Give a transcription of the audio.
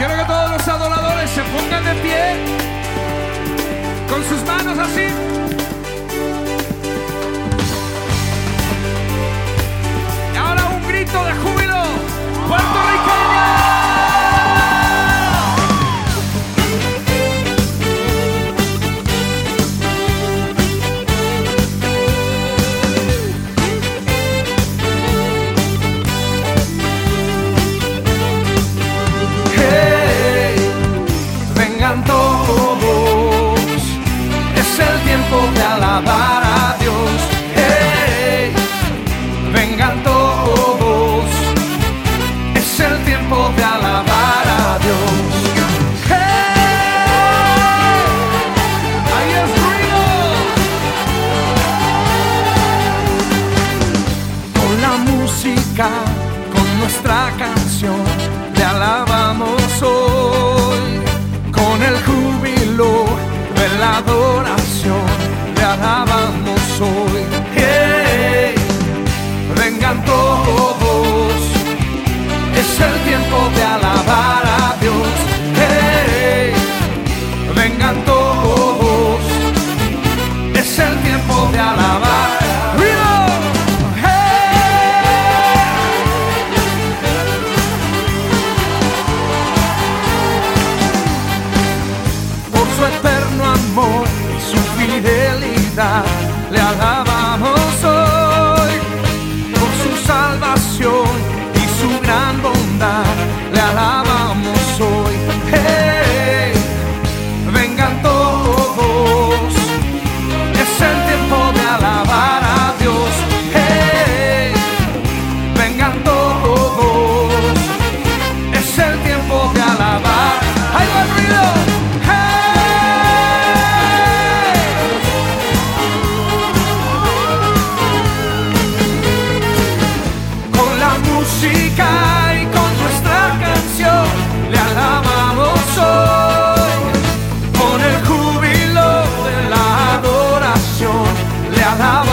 Quiero que todos los adoradores se pongan de pie con sus manos así. Alabar a Dios. Hey, vengan todos, es el tiempo de alabar a Dios. Con nuestra canción, le alabamos hoy. Es el tiempo de alabar. Por su eterno amor y su fidelidad. Le alabamos how